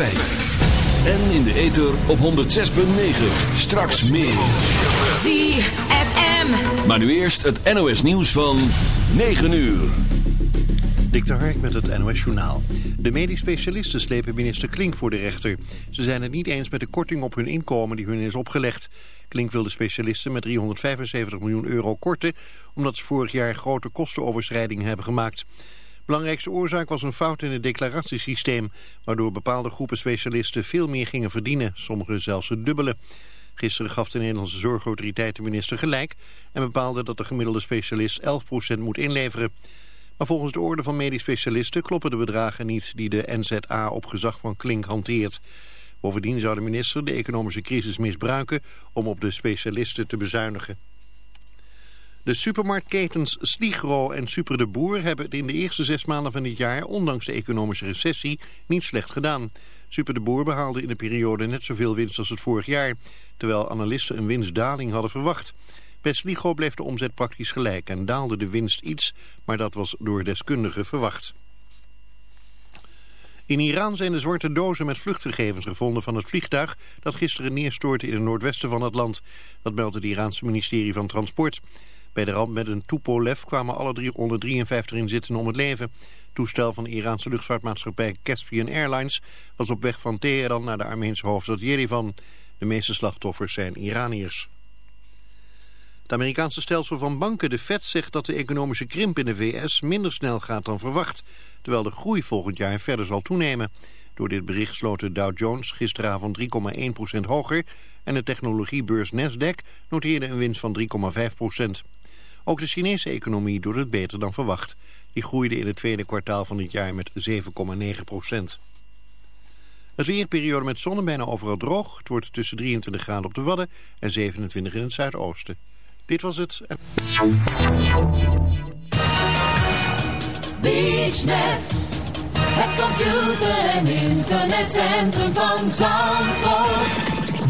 En in de ether op 106.9. Straks meer. ZFM. Maar nu eerst het NOS nieuws van 9 uur. Dik de Hark met het NOS journaal. De medisch specialisten slepen minister Klink voor de rechter. Ze zijn het niet eens met de korting op hun inkomen die hun is opgelegd. Klink wil de specialisten met 375 miljoen euro korten... omdat ze vorig jaar grote kostenoverschrijdingen hebben gemaakt. Belangrijkste oorzaak was een fout in het declaratiesysteem... waardoor bepaalde groepen specialisten veel meer gingen verdienen, sommigen zelfs het dubbele. Gisteren gaf de Nederlandse Zorgautoriteit de minister gelijk... en bepaalde dat de gemiddelde specialist 11% moet inleveren. Maar volgens de orde van medisch specialisten kloppen de bedragen niet... die de NZA op gezag van Klink hanteert. Bovendien zou de minister de economische crisis misbruiken... om op de specialisten te bezuinigen. De supermarktketens Sligro en Super de Boer hebben het in de eerste zes maanden van dit jaar, ondanks de economische recessie, niet slecht gedaan. Super de Boer behaalde in de periode net zoveel winst als het vorig jaar, terwijl analisten een winstdaling hadden verwacht. Bij Sligro bleef de omzet praktisch gelijk en daalde de winst iets, maar dat was door deskundigen verwacht. In Iran zijn de zwarte dozen met vluchtgegevens gevonden van het vliegtuig dat gisteren neerstortte in het noordwesten van het land. Dat meldde het Iraanse ministerie van Transport. Bij de ramp met een Tupolev kwamen alle drie 153 inzittenden om het leven. Toestel van de Iraanse luchtvaartmaatschappij Caspian Airlines was op weg van Teheran naar de Armeense hoofdstad Yerevan. De meeste slachtoffers zijn Iraniërs. Het Amerikaanse stelsel van banken, de Fed, zegt dat de economische krimp in de VS minder snel gaat dan verwacht, terwijl de groei volgend jaar verder zal toenemen. Door dit bericht sloot de Dow Jones gisteravond 3,1% hoger en de technologiebeurs Nasdaq noteerde een winst van 3,5%. Ook de Chinese economie doet het beter dan verwacht. Die groeide in het tweede kwartaal van dit jaar met 7,9% Het weerperiode met zon bijna overal droog. Het wordt tussen 23 graden op de Wadden en 27 in het zuidoosten. Dit was het. Het computer- en internetcentrum van.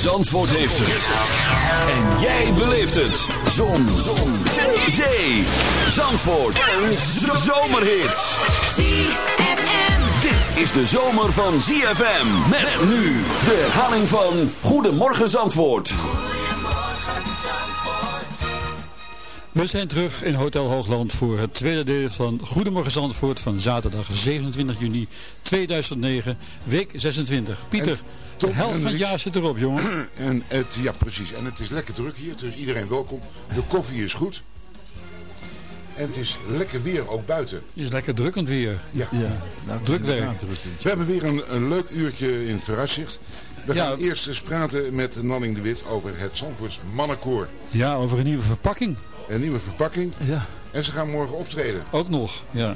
Zandvoort heeft het. En jij beleeft het. Zon. Zon. Zee. Zee. Zandvoort. Een zomerhit. ZFM. Dit is de zomer van ZFM. Met nu de herhaling van Goedemorgen Zandvoort. We zijn terug in Hotel Hoogland voor het tweede deel van Goedemorgen Zandvoort van zaterdag 27 juni 2009, week 26. Pieter, de helft van het jaar zit erop, jongen. En het, ja, precies. En het is lekker druk hier, dus iedereen welkom. De koffie is goed. En het is lekker weer, ook buiten. Het is lekker drukkend weer. Ja. Druk werk. We hebben weer een, een leuk uurtje in Verrassicht. We Ja. gaan eerst eens praten met Nanning de Wit over het Zandvoorts Mannenkoor. Ja, over een nieuwe verpakking. Een nieuwe verpakking. Ja. En ze gaan morgen optreden. Ook nog, ja.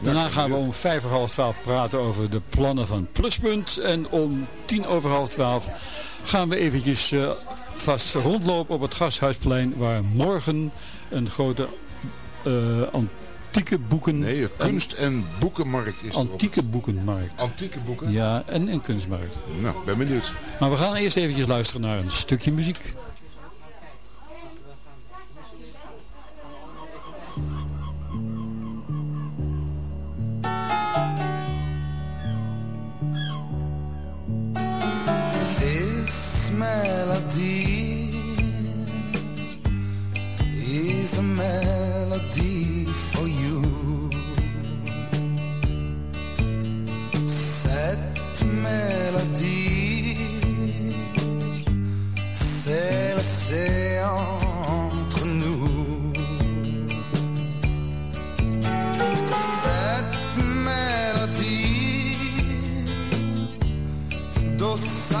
Daarna gaan we om vijf voor half twaalf praten over de plannen van Pluspunt. En om tien over half twaalf gaan we eventjes eh, vast rondlopen op het Gasthuisplein. Waar morgen een grote eh, antieke boeken... Nee, een kunst- en boekenmarkt is Antieke boekenmarkt. Antieke boeken? Ja, en een kunstmarkt. Nou, ben benieuwd. Maar we gaan eerst eventjes luisteren naar een stukje muziek.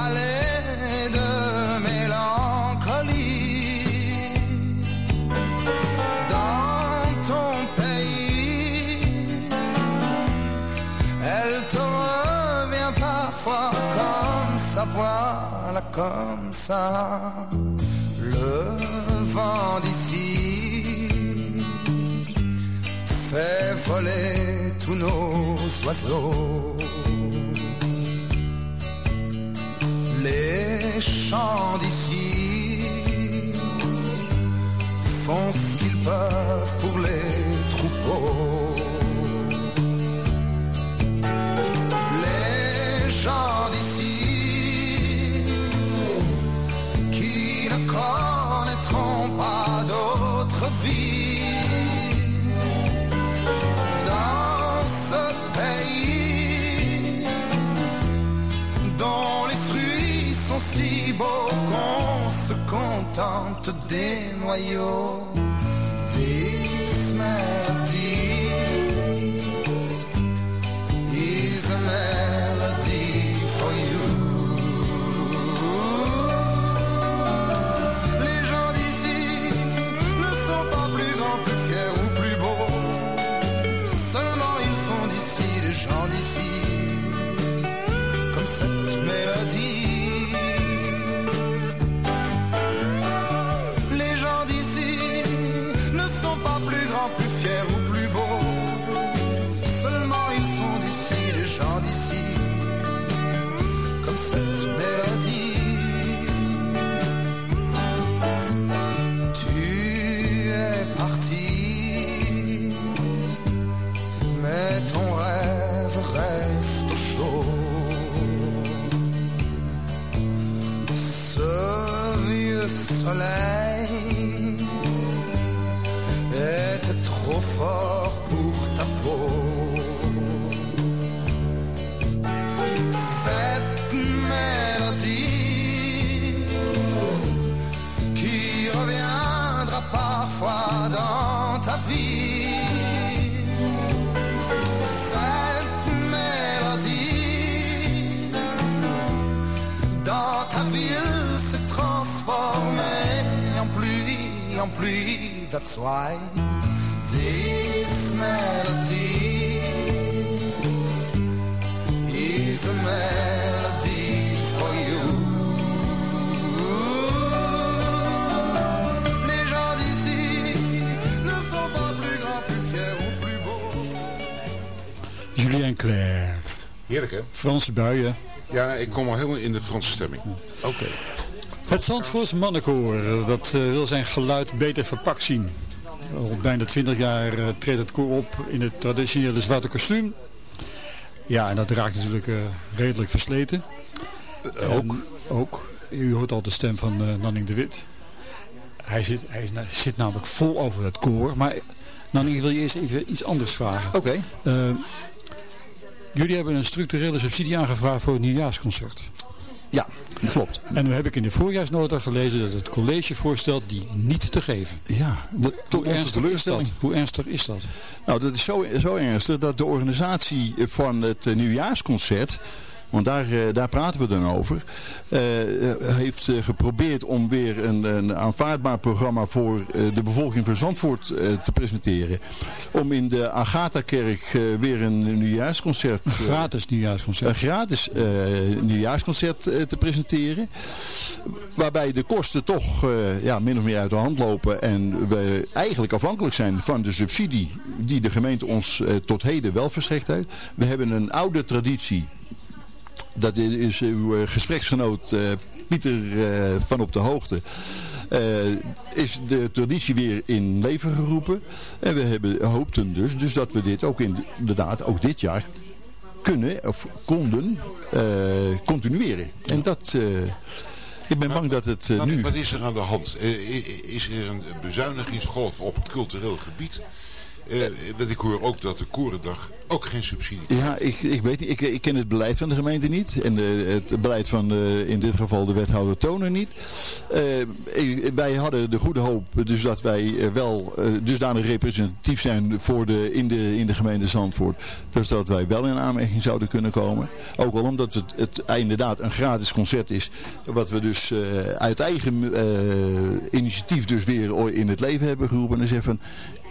Salée de mélancolie dans ton pays. Elle te revient parfois comme ça, voilà comme ça. Le vent d'ici fait voler tous nos oiseaux. Les chants d'ici font ce qu'ils peuvent pour les troupeaux. Les gens d'ici qui ne des noyaux. That's why this melody is a melody for you. Les gens d'ici ne sont pas plus grands, plus fiers ou plus beaux. Julien Claire. Heerlijk hè? Franse buien. Ja, ik kom al helemaal in de Franse stemming. Oké. Het Zandvoorts mannenkoor, dat eh, wil zijn geluid beter verpakt zien. Al bijna 20 jaar eh, treedt het koor op in het traditionele zwarte kostuum. Ja, en dat raakt natuurlijk eh, redelijk versleten. ook? ook. U hoort al de stem van Nanning de Wit. Hij zit, hij zit namelijk vol over het koor. Maar Nanning, ik wil je eerst even iets anders vragen. Oké. Jullie hebben een structurele subsidie aangevraagd voor het nieuwjaarsconcert. Ja, dat klopt. En nu heb ik in de voorjaarsnota gelezen dat het college voorstelt die niet te geven. Ja, de, tot Hoe onze dat? teleurstelling. Hoe ernstig is dat? Nou, dat is zo, zo ernstig dat de organisatie van het nieuwjaarsconcert, want daar, eh, daar praten we dan over, eh, eh, heeft geprobeerd om weer een, een aanvaardbaar programma voor de bevolking van Zandvoort te presenteren. Om in de Agatha-kerk weer een nieuwjaarsconcert... Een gratis nieuwjaarsconcert. een gratis nieuwjaarsconcert te presenteren. Waarbij de kosten toch ja, min of meer uit de hand lopen. En we eigenlijk afhankelijk zijn van de subsidie die de gemeente ons tot heden wel verstrekt heeft. We hebben een oude traditie. Dat is uw eh, gespreksgenoot eh, Pieter eh, van op de hoogte. is de traditie weer in leven geroepen. En we hebben, hoopten dus, dus dat we dit ook in, inderdaad ook dit jaar kunnen of konden continueren. En dat, ik ben bang dat het nu... Wat is er aan de hand? Is er een bezuinigingsgolf op het cultureel gebied? Want ik hoor ook dat de Korendag ook geen subsidie Ja, ik, ik weet niet. Ik, ik ken het beleid van de gemeente niet. En eh, het beleid van in dit geval de wethouder Tonen niet. Wij hadden de goede hoop dus dat wij wel dusdanig representatief zijn voor de, in, de, in de gemeente Zandvoort. Dus dat wij wel in aanmerking zouden kunnen komen. Ook al omdat het, het inderdaad een gratis concert is. Wat we dus uit eigen initiatief dus weer in het leven hebben geroepen. En van,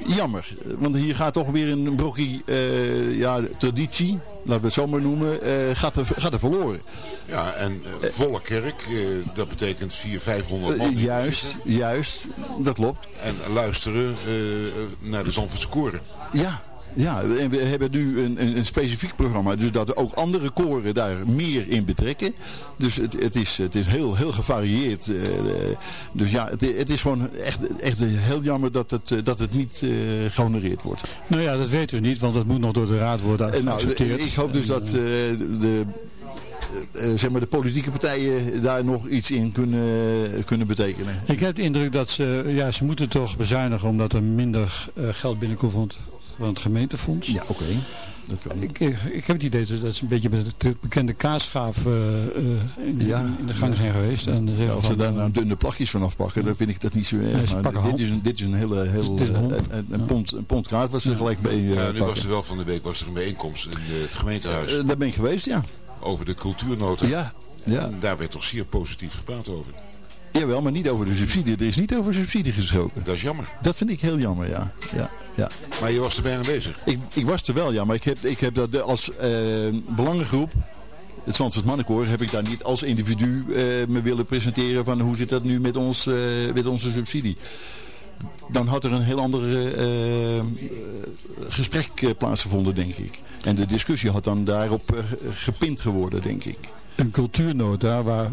jammer. Want hier gaat toch weer een brokkie eh, ja, traditie, laten we het zo maar noemen, eh, gaat, er, gaat er verloren. Ja, en eh, volle kerk, dat betekent 400, 500 man. Juist, zitten. juist, dat klopt. En luisteren naar de Zandvoortse koren. Ja, ja, en we hebben nu een, een, een specifiek programma, dus dat ook andere koren daar meer in betrekken. Dus het, het, is, het is heel, heel gevarieerd. eh, eh, dus ja, het, het is gewoon echt, echt heel jammer dat het, eh, dat het niet eh, gehonoreerd wordt. Nou ja, dat weten we niet, want dat moet nog door de raad worden En nou, geaccepteerd. ik hoop dus dat de, zeg maar de politieke partijen daar nog iets in kunnen, kunnen betekenen. Ik heb de indruk dat ze, ja, ze moeten toch bezuinigen omdat er minder geld binnenkomt van het gemeentefonds. Ja, oké. Dat kan. Ik, ik, ik heb het idee dat ze een beetje met de bekende kaasschaaf eh, eh, in, Ja. in de gang zijn geweest. En Ja, als ze daar eh, nou dunne plakjes van afpakken, dan vind ik dat niet zo erg. Maar dit, is een, dit is een hele, heel, een pond, een pond kaart wat ze gelijk bij eh, Ja, nu was er wel van de week was er een bijeenkomst in eh, het gemeentehuis Eh, daar ben ik geweest, ja. over de cultuurnota. Ja, ja. En daar werd toch zeer positief gepraat over. Jawel, maar niet over de subsidie. Er is niet over subsidie gesproken. Dat is jammer. Dat vind ik heel jammer, ja. ja, ja. Maar je was er bijna bezig. Ik, ik was er wel, ja, maar ik heb, ik heb dat als eh belangengroep, het Zandvoort Mannenkoor, heb ik daar niet als individu eh, me willen presenteren van hoe zit dat nu met, ons, eh, met onze subsidie. Dan had er een heel ander gesprek plaatsgevonden, denk ik. En de discussie had dan daarop gepind geworden, denk ik. Een cultuurnota waar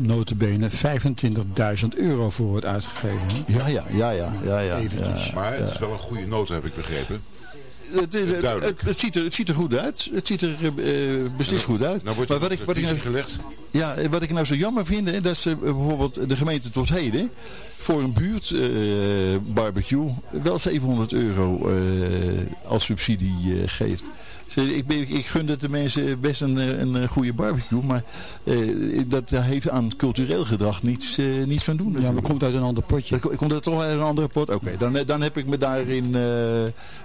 notabene 25.000 euro voor wordt uitgegeven. hè? Ja, ja, ja, ja, ja, ja. Maar het is wel een goede nota, heb ik begrepen. Het, het, Duidelijk. het, het ziet er, het ziet er goed uit. Het ziet er eh, beslist goed uit. Nou wordt maar wat ik, wat ik nou, gelegd. ja, wat ik nou zo jammer vind, hè, dat ze bijvoorbeeld de gemeente tot heden voor een buurt eh, barbecue wel 700 euro eh, als subsidie eh, geeft. Ik, ben, ik gun dat de mensen best een, eh, een, eh, goede barbecue, maar eh, dat heeft aan cultureel gedrag niets, eh, niets van doen. Ja, maar komt uit een ander potje. Dat, komt dat toch uit een andere pot? Oké, dan, dan heb ik me daarin eh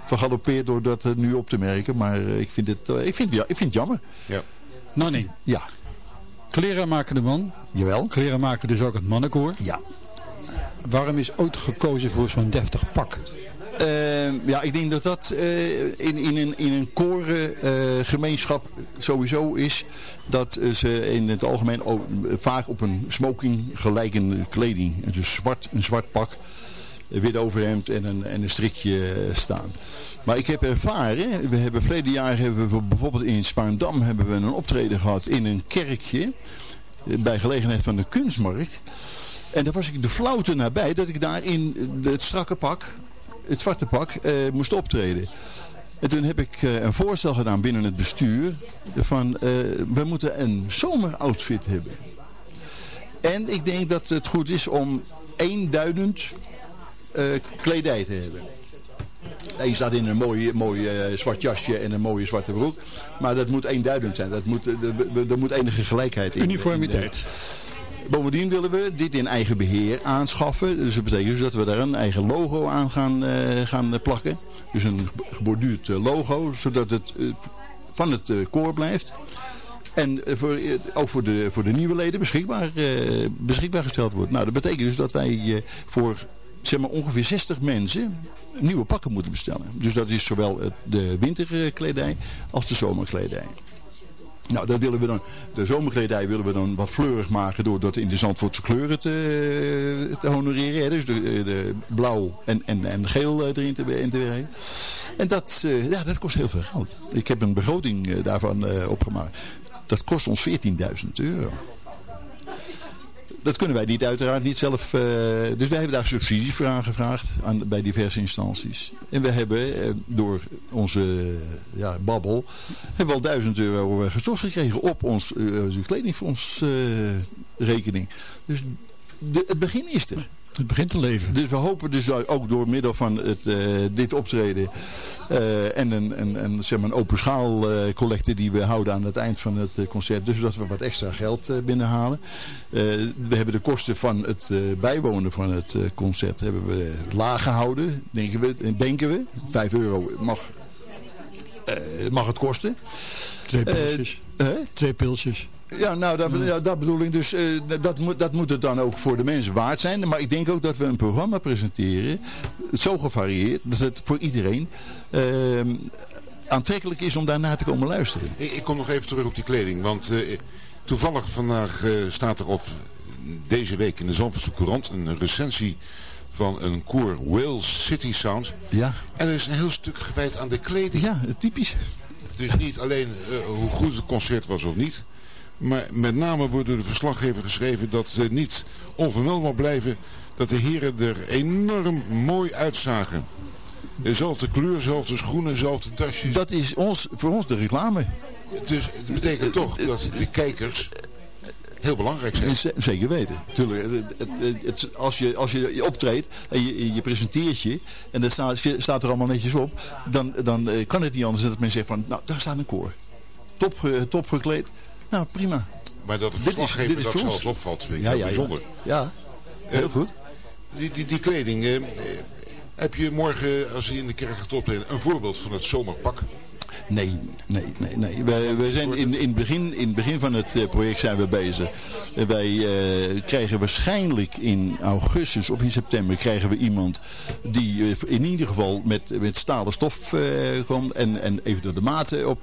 vergalopeerd door dat nu op te merken. Maar ik, vind het, ik, vind, ja, ik vind het jammer. Ja. Nou nee, Ja, kleren maken de man. jawel. Kleren maken dus ook het mannenkoor. Ja. Waarom is ooit gekozen voor zo'n deftig pak? Eh, ja, ik denk dat dat eh, in, in een, in een korengemeenschap sowieso is. Dat eh, ze in het algemeen eh, vaak op een smoking gelijkende kleding. Dus zwart, een zwart pak. Een wit overhemd en een, en een strikje eh, staan. Maar ik heb ervaren, we hebben verleden jaar hebben we bijvoorbeeld in Spaandam hebben we een optreden gehad in een kerkje. eh, Bij gelegenheid van de kunstmarkt. En daar was ik de flauwte nabij dat ik daar in het strakke pak, het zwarte pak, eh, moest optreden. En toen heb ik eh, een voorstel gedaan binnen het bestuur van eh, we moeten een zomeroutfit hebben. En ik denk dat het goed is om eenduidend kledij te hebben. Je staat in een mooi, mooi zwart jasje en een mooie zwarte broek. Maar dat moet eenduidend zijn. Dat moet, er- moet enige gelijkheid in. Uniformiteit. in, Bovendien willen we dit in eigen beheer aanschaffen. Dus dat betekent dus dat we daar een eigen logo aan gaan, eh, gaan plakken. Dus een geborduurd eh, logo, zodat het eh, van het koor blijft. En voor, ook voor de, voor de nieuwe leden beschikbaar, beschikbaar gesteld wordt. Nou, dat betekent dus dat wij voor zeg maar, ongeveer 60 mensen nieuwe pakken moeten bestellen. Dus dat is zowel de winterkledij als de zomerkledij. Nou, dat willen we dan, de zomerkledij willen we dan wat fleurig maken door dat in de Zandvoortse kleuren te, te honoreren. Dus de, blauw en, en, en geel eh, erin te, in te. En dat, eh, ja, dat kost heel veel geld. Ik heb een begroting eh, daarvan opgemaakt. Dat kost ons 14.000 euro. Dat kunnen wij niet uiteraard niet zelf. eh, dus wij hebben daar subsidies voor aangevraagd aan, bij diverse instanties. En we hebben eh, door onze eh, ja, babbel hebben we al 1000 euro gestort gekregen op ons eh, onze kledingfonds eh, rekening. Dus het begin is er. Het begint te leven. Dus we hopen dus ook door middel van het, eh, dit optreden eh, en een, een, een, zeg maar een open schaal eh, collecte die we houden aan het eind van het concert. Dus dat we wat extra geld binnenhalen. We hebben de kosten van het bijwonen van het concert hebben we laag gehouden. Denken we. Denken we. 5 euro mag, mag het kosten. Twee pilsjes. Twee pilsjes. Ja, nou, dat, ja, dat bedoel ik dus. eh, dat, moet, dat moet het dan ook voor de mensen waard zijn. Maar ik denk ook dat we een programma presenteren. Zo gevarieerd. Dat het voor iedereen ehm, aantrekkelijk is om daarna te komen luisteren. Ik, ik kom nog even terug op die kleding. Want eh, toevallig vandaag eh, staat er op deze week in de Zandvoortse Courant een recensie van een koor Wales City Sound. Ja. En er is een heel stuk gewijd aan de kleding. Ja, typisch. Dus niet alleen eh, hoe goed het concert was of niet. Maar met name wordt door de verslaggever geschreven dat uh, niet onvermeld mag blijven dat de heren er enorm mooi uitzagen. Dezelfde kleur, dezelfde schoenen, dezelfde dasjes. Dat is ons, voor ons de reclame. Dus het betekent toch dat de kijkers heel belangrijk zijn. Zeker weten. Tuurlijk, het, het, het- het- als, je, als je optreedt en je, je presenteert je en dat staat, staat er allemaal netjes op, dan, dan eh, kan het niet anders dan dat men zegt van, nou daar staat een koor. Top, eh, top gekleed. Nou prima. Maar dat de Dit is- verslaggever dit is dat zelfs opvalt, vind ik Ja, heel ja, bijzonder. Ja, heel Eh, goed. Die, die, die kleding, eh, eh, heb je morgen, als je in de kerk gaat optreden, een voorbeeld van het zomerpak? Nee, nee, nee, nee. Wij, zijn in, in, het begin, in begin van het eh, project zijn we bezig. Wij eh, krijgen waarschijnlijk in augustus of in september krijgen we iemand die eh, in ieder geval met, met stalen stof komt en, en eventueel de maten op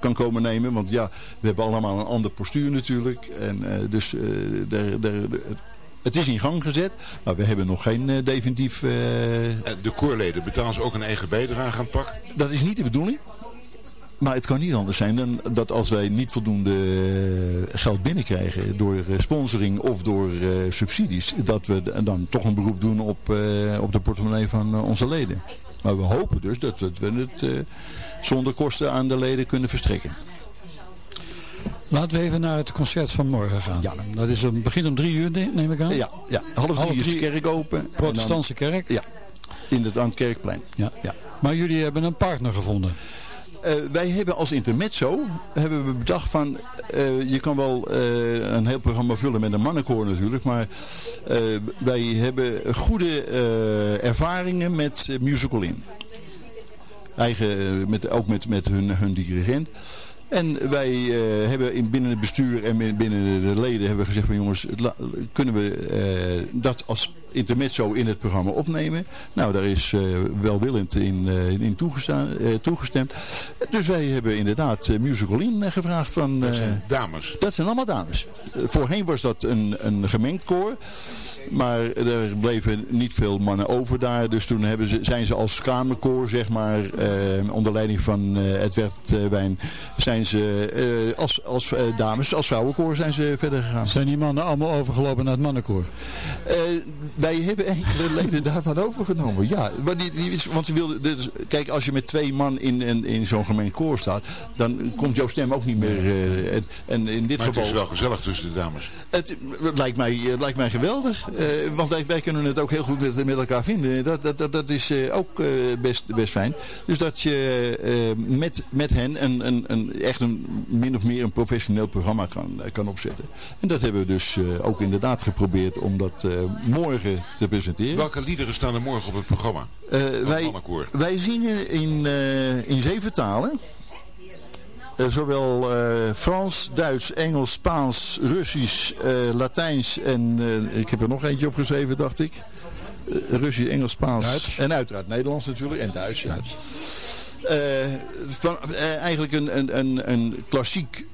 kan komen nemen. Want ja, we hebben allemaal een ander postuur natuurlijk. En dus daar, daar, het is in gang gezet, maar we hebben nog geen eh, definitief... eh, de koorleden betalen ze ook een eigen bijdrage aan het pak? dat is niet de bedoeling. Maar het kan niet anders zijn dan dat als wij niet voldoende eh, geld binnenkrijgen door sponsoring of door subsidies, dat we dan toch een beroep doen op, op de portemonnee van onze leden. Maar we hopen dus dat we het zonder kosten aan de leden kunnen verstrekken. Laten we even naar het concert van morgen gaan. Dat is een, begint om drie uur, ne- neem ik aan? Ja, ja. half drie is de kerk open. dan- Protestantse kerk? Ja, in het, aan het kerkplein. Ja. Ja. Maar jullie hebben een partner gevonden. Eh, wij hebben als intermezzo hebben we bedacht van eh, je kan wel eh, een heel programma vullen met een mannenkoor natuurlijk, maar wij hebben goede ervaringen met musical in. Eigen, met, ook met, met hun, hun dirigent. En wij eh, hebben in, binnen het bestuur en bin- binnen de leden hebben we gezegd van jongens, kunnen we eh, dat als intermezzo in het programma opnemen? Nou, daar is eh, welwillend in, in toegestaan, toegestemd. Dus wij hebben inderdaad musical in gevraagd van... Dat zijn dames. dat zijn allemaal dames. Voorheen was dat een, een gemengd koor. Maar er bleven niet veel mannen over daar. Dus toen hebben ze, zijn ze als kamerkoor, zeg maar, eh, onder leiding van eh Edward eh, Wijn, zijn ze eh, als, als eh, dames, als vrouwenkoor zijn ze verder gegaan. Zijn die mannen allemaal overgelopen naar het mannenkoor? Eh, wij hebben enkele leden daarvan overgenomen. Ja, maar die, die, is- want ze wilden, dus, kijk, als je met twee man in, in, in zo'n gemeen koor staat, dan komt jouw stem ook niet meer. eh, en, en in dit Maar het geval. is wel gezellig tussen de dames. Het lijkt mij, het lijkt mij geweldig. Eh, want wij, kunnen het ook heel goed met, met elkaar vinden. Dat, dat, dat, dat is eh, ook eh, best, best fijn. Dus dat je met, met hen een, een, een, echt een min of meer een professioneel programma kan, kan opzetten. En dat hebben we dus ook inderdaad geprobeerd om dat morgen te presenteren. Welke liederen staan er morgen op het programma? Wij, wij zingen in, in zeven talen. Eh, zowel eh, Frans, Duits, Engels, Spaans, Russisch, eh, Latijns en ik heb er nog eentje opgeschreven, dacht ik. Russisch, Engels, Spaans Duits. en uiteraard Nederlands natuurlijk en Duits. Ja. Van, eigenlijk een, een, een, een klassiek,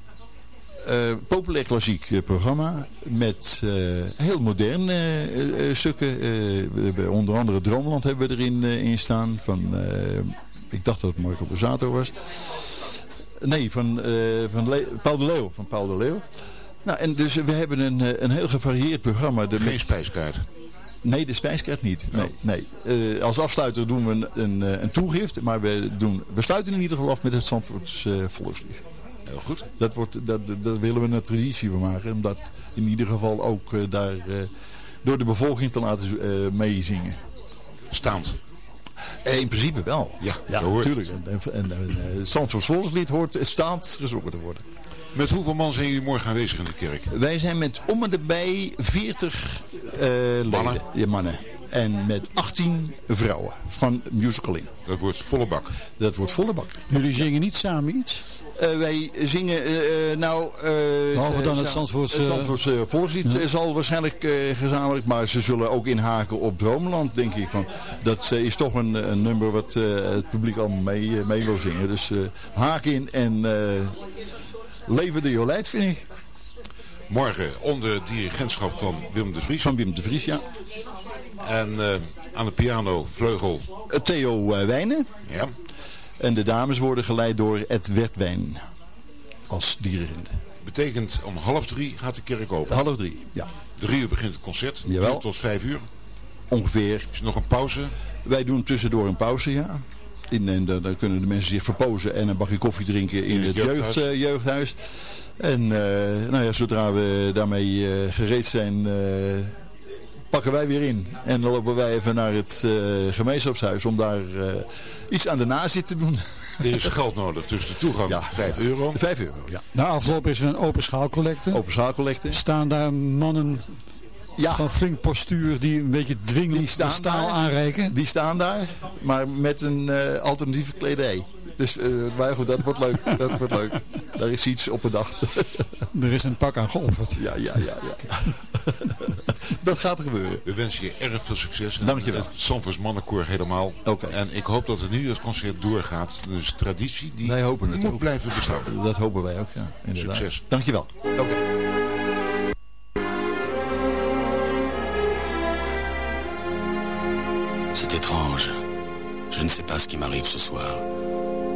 eh, populair klassiek programma met heel moderne stukken. Onder andere Droomland hebben we erin in staan van, ik dacht dat het Marco Borsato was. Nee, van, eh, van Le- Paul de Leeuw. Van Paul de Leeuw. Nou, en dus we hebben een, eh, een heel gevarieerd programma. De Geen spijskaart. Nee, de spijskaart niet. Nee, nee. Eh, als afsluiter doen we een, een, een toegift, maar we, doen, we sluiten in ieder geval af met het Zandvoorts volkslied. Heel goed. Dat, wordt, dat, dat willen we een traditie van maken, om dat in ieder geval ook daar door de bevolking te laten meezingen. Staand. Eh, in principe wel. Ja, Ja, hoort natuurlijk. En, en, en, en, eh, volkslied hoort staand gezongen te worden. Met hoeveel man zijn jullie morgen aanwezig in de kerk? Wij zijn met om en erbij 40 eh, Mannen? leden. Ja, mannen. En met 18 vrouwen van Musical In. Dat wordt volle bak. Dat wordt volle bak. Jullie zingen niet samen iets? Eh, wij zingen, eh, eh, nou... eh, Behalve dan het za- Zandvoorts, Het eh, Zandvoortse volkslied eh, zal waarschijnlijk eh, gezamenlijk, maar ze zullen ook inhaken op Droomland, denk ik. Want dat is toch een, een nummer wat eh, het publiek allemaal mee, mee wil zingen. Dus eh, haak in en eh leven de Jolijt, vind ik. Morgen onder het dirigentschap van Willem de Vries. Van Wim de Vries, ja. En eh, aan de piano vleugel. Theo Wijnen. Ja. En de dames worden geleid door Ed Wertwijn als dirigent. Betekent om half drie gaat de kerk open. Half drie, ja. Drie uur begint het concert. Jawel. Tot vijf uur. Ongeveer. Is er nog een pauze? Wij doen tussendoor een pauze, ja. In, en daar kunnen de mensen zich verpozen en een bakje koffie drinken in, In het het jeugd, jeugdhuis. eh, jeugdhuis. En eh, nou ja, zodra we daarmee eh, gereed zijn, pakken wij weer in. En dan lopen wij even naar het eh, gemeenschapshuis om daar eh, iets aan de nazit te doen. Er is geld nodig, dus de toegang 5 euro. 5 euro, ja. Na afloop is er een open schaalcollecte. Open schaalcollecte. Staan daar mannen van flink postuur die een beetje dwingend staal daar. aanreiken? Die staan daar, maar met een eh, alternatieve kledij. Dus, eh, maar goed, dat wordt leuk. Dat wordt leuk. Daar is iets op bedacht. Er is een pak aan geofferd. Ja, ja, ja. ja. dat gaat er gebeuren. We wensen je erg veel succes. En Dankjewel. Het Sanfors Mannenkoor helemaal. En ik hoop dat het nieuwjaarsconcert doorgaat. Dus traditie die Wij hopen het moet ook. blijven bestaan. Dat hopen wij ook, ja. Inderdaad. Succes. Dankjewel. Oké. C'est étrange. Je ne sais pas ce qui m'arrive ce soir.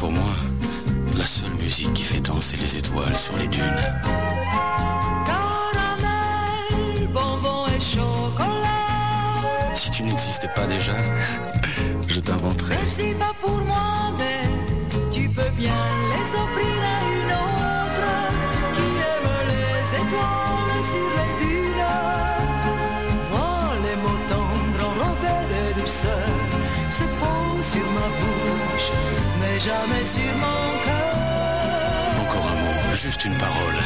Pour moi la seule musique qui fait danser les étoiles sur les dunes. Caramel, bonbon et chocolat. Si tu n'existais pas déjà, je t'inventerais. Merci pas pour moi, jamais sur mon cœur. Encore un mot, juste une parole.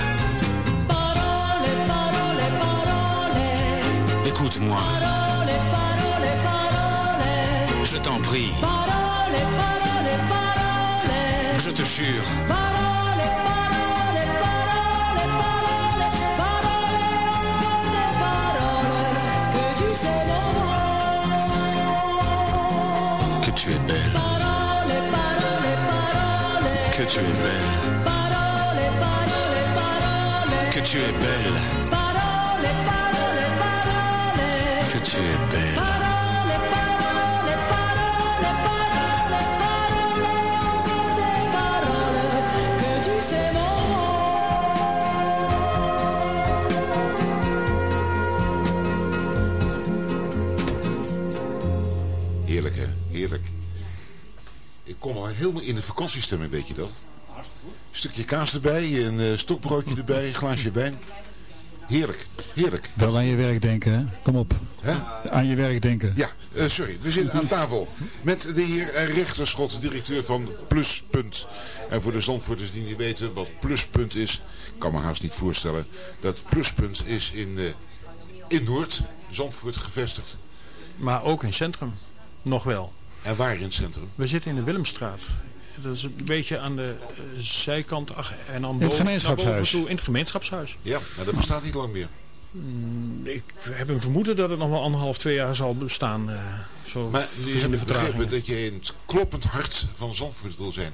Parole, parole, parole, Écoute-moi, parole, parole, parole. je t'en prie, Parole, parole, parole. je te jure. Parole, que tu es belle, parole, parole, parole, que tu es belle, parole, parole, parole, que tu es belle. Helemaal in de vakantiestemming, weet je dat? Een stukje kaas erbij, een eh, stokbroodje erbij, een glaasje wijn. Heerlijk, heerlijk. Wel aan je werk denken, hè? Kom op. Hè? Aan je werk denken. Ja, eh, sorry. We zitten aan tafel met de heer eh, Rechterschot, directeur van Pluspunt. En voor de Zandvoorters die niet weten wat Pluspunt is, ik kan me haast niet voorstellen. Dat Pluspunt is in, in Noord, Zandvoort gevestigd. Maar ook in centrum. Nog wel. En waar in het centrum? We zitten in de Willemstraat. Dat is een beetje aan de eh, zijkant ach, en dan boven, gemeenschapshuis. naar boven toe in het gemeenschapshuis. Ja, maar dat bestaat niet lang meer. Mm, Ik heb een vermoeden dat het nog wel anderhalf, twee jaar zal bestaan. eh, zo Maar nu heb ik begrepen dat je in het kloppend hart van Zandvoort wil zijn.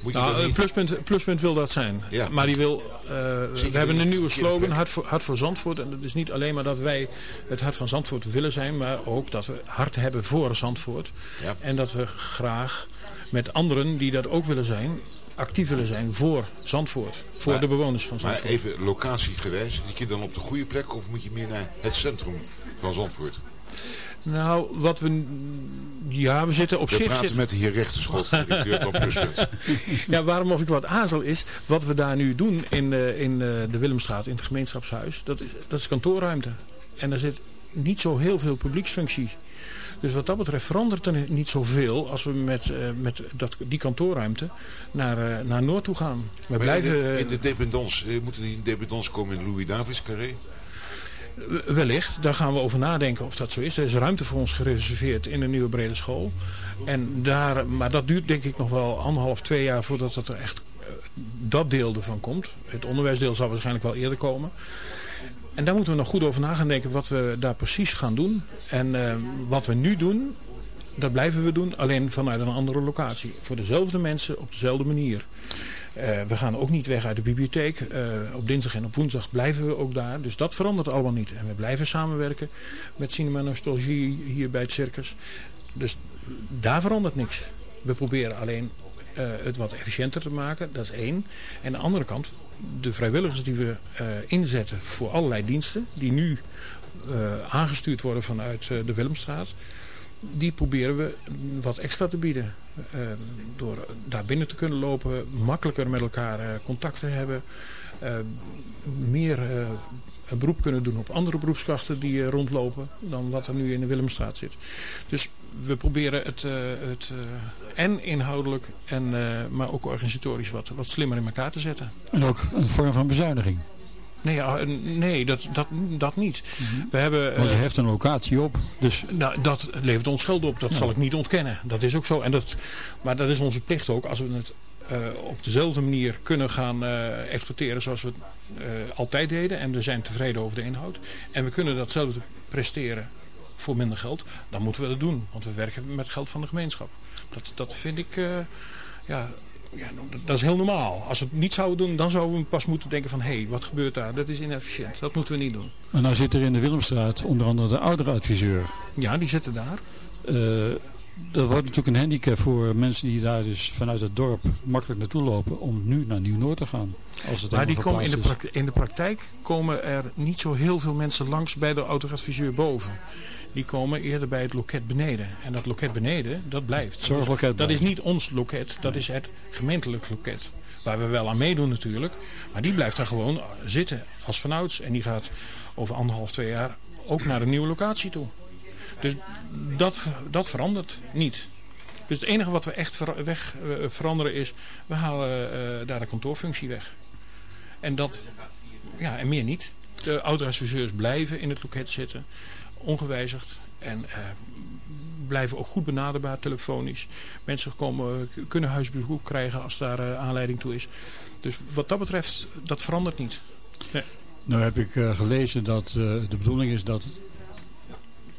Moet je Nou, eh, niet... pluspunt, pluspunt wil dat zijn. Ja. Maar die wil, eh, we hebben een nieuwe slogan, hart voor, hart voor Zandvoort. En dat is niet alleen maar dat wij het hart van Zandvoort willen zijn, maar ook dat we hart hebben voor Zandvoort. Ja. En dat we graag met anderen die dat ook willen zijn, actief willen zijn voor Zandvoort. Voor Maar- de bewoners van Maar Zandvoort. even locatiegewijs, zit je dan op de goede plek of moet je meer naar het centrum van Zandvoort? Nou, wat we... Ja, we zitten op We zich... praten zitten- met de heer Rechterschot, directeur van Pluspunt. Ja, waarom of ik wat azel is, wat we daar nu doen in, eh, in eh, de Willemstraat, in het gemeenschapshuis, dat is, dat is kantoorruimte. En daar zit niet zo heel veel publieksfunctie. Dus wat dat betreft verandert er niet zoveel als we met, eh, met dat, die kantoorruimte naar, naar Noord toe gaan. We Maar blijven... in de, in de dependance, moeten die in dependance komen in Louis Davids Carré? Wellicht, daar gaan we over nadenken of dat zo is. Er is ruimte voor ons gereserveerd in de nieuwe brede school. En daar, maar dat duurt denk ik nog wel anderhalf, twee jaar voordat het er echt eh, dat deel ervan komt. Het onderwijsdeel zal waarschijnlijk wel eerder komen. En daar moeten we nog goed over na gaan denken wat we daar precies gaan doen. En eh, wat we nu doen, dat blijven we doen, alleen vanuit een andere locatie. Voor dezelfde mensen, op dezelfde manier. Eh, we gaan ook niet weg uit de bibliotheek. Eh, op dinsdag en op woensdag blijven we ook daar. Dus dat verandert allemaal niet. En we blijven samenwerken met Cinema Nostalgie hier bij het circus. Dus daar verandert niks. We proberen alleen eh, het wat efficiënter te maken. Dat is één. En de andere kant, de vrijwilligers die we inzetten voor allerlei diensten. Die nu aangestuurd worden vanuit de Willemstraat die proberen we wat extra te bieden. Eh, door daar binnen te kunnen lopen, makkelijker met elkaar eh, contact te hebben. eh, meer eh, beroep kunnen doen op andere beroepskrachten die eh, rondlopen dan wat er nu in de Willemstraat zit. Dus we proberen het, het en inhoudelijk, en, maar ook organisatorisch wat, wat slimmer in elkaar te zetten. En ook een vorm van bezuiniging. Nee, ja, nee dat, dat, dat niet. We hebben, Want je eh, heft een locatie op. Dus nou, dat levert ons geld op. Dat Ja. zal ik niet ontkennen. Dat is ook zo. En dat, maar dat is onze plicht ook. Als we het eh, op dezelfde manier kunnen gaan eh, exploiteren zoals we het eh, altijd deden. En we zijn tevreden over de inhoud. En we kunnen datzelfde presteren voor minder geld. Dan moeten we dat doen. Want we werken met geld van de gemeenschap. Dat, dat vind ik... eh, ja, ja, dat- dat is heel normaal. Als we het niet zouden doen, dan zouden we pas moeten denken van... hé, hey, wat gebeurt daar? Dat is inefficiënt. Dat moeten we niet doen. en nou zit er in de Willemstraat onder andere de ouderenadviseur. Ja, die zitten daar. Eh, dat wordt natuurlijk een handicap voor mensen die daar dus vanuit het dorp makkelijk naartoe lopen om nu naar Nieuw-Noord te gaan. Als het Maar die komen in, de praktijk, in de praktijk komen er niet zo heel veel mensen langs bij de autoadviseur boven. Die komen eerder bij het loket beneden. En dat loket beneden, dat blijft. Dat zorgloket is, dat blijft. is niet ons loket, dat is het gemeentelijk loket. Waar we wel aan meedoen natuurlijk. Maar die blijft daar gewoon zitten als vanouds. En die gaat over anderhalf, twee jaar ook naar een nieuwe locatie toe. Dus dat, dat verandert niet. Dus het enige wat we echt ver- weg eh, veranderen is... we halen eh, daar de kantoorfunctie weg. En dat, ja, en meer niet. De autoadviseurs blijven in het loket zitten, ongewijzigd. En eh, blijven ook goed benaderbaar telefonisch. Mensen komen, kunnen huisbezoek krijgen als daar eh, aanleiding toe is. Dus wat dat betreft, dat verandert niet. Nee. Nou heb ik eh, gelezen dat de bedoeling is dat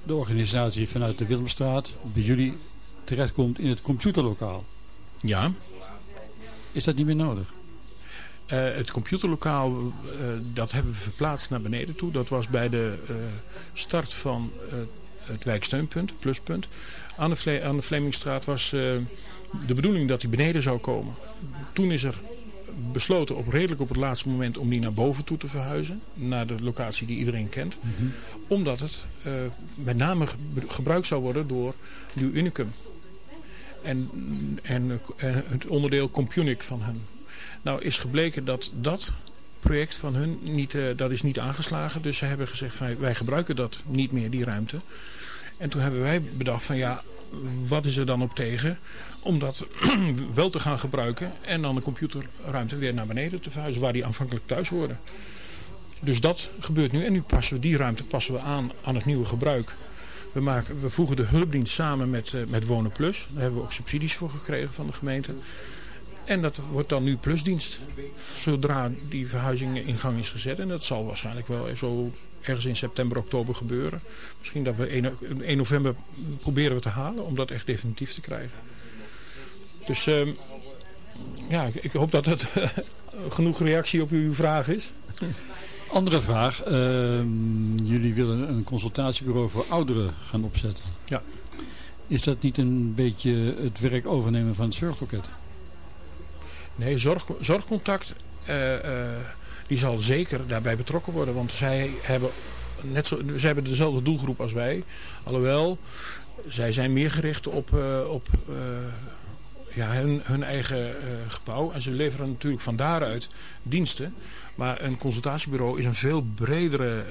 de organisatie vanuit de Willemstraat bij jullie terechtkomt in het computerlokaal. Ja. Is dat niet meer nodig? Eh, het computerlokaal, eh, dat hebben we verplaatst naar beneden toe. Dat was bij de eh, start van het wijksteunpunt, pluspunt. Aan de, Vle aan de Vlemingstraat was de bedoeling dat die beneden zou komen. Toen is er besloten op redelijk op het laatste moment om die naar boven toe te verhuizen. Naar de locatie die iedereen kent. Omdat het met name ge- gebruikt zou worden door Nieuw Unicum. En, en, eh, het onderdeel Compunic van hen. Nou is gebleken dat dat project van hun niet, eh, dat is niet aangeslagen. Dus ze hebben gezegd van wij gebruiken dat niet meer, die ruimte. En toen hebben wij bedacht van ja, wat is er dan op tegen om dat wel te gaan gebruiken en dan de computerruimte weer naar beneden te verhuizen waar die aanvankelijk thuis hoorden. Dus dat gebeurt nu en nu passen we die ruimte passen we aan aan het nieuwe gebruik. We, maken, we voegen de hulpdienst samen met, eh, met Wonen Plus. Daar hebben we ook subsidies voor gekregen van de gemeente. En dat wordt dan nu plusdienst. Zodra die verhuizing in gang is gezet. En dat zal waarschijnlijk wel zo ergens in september, oktober gebeuren. Misschien dat we 1, 1 november proberen we te halen om dat echt definitief te krijgen. Dus ehm, ja, ik, ik hoop dat het genoeg reactie op uw vraag is. Andere vraag. ehm, jullie willen een consultatiebureau voor ouderen gaan opzetten. Ja. Is dat niet een beetje het werk overnemen van het zorgloket? Nee, zorg, zorgcontact eh, eh, die zal zeker daarbij betrokken worden. Want zij hebben, net zo, zij hebben dezelfde doelgroep als wij. Alhoewel, zij zijn meer gericht op, eh, op ja, hun, hun eigen gebouw. En ze leveren natuurlijk van daaruit diensten. Maar een consultatiebureau is een veel bredere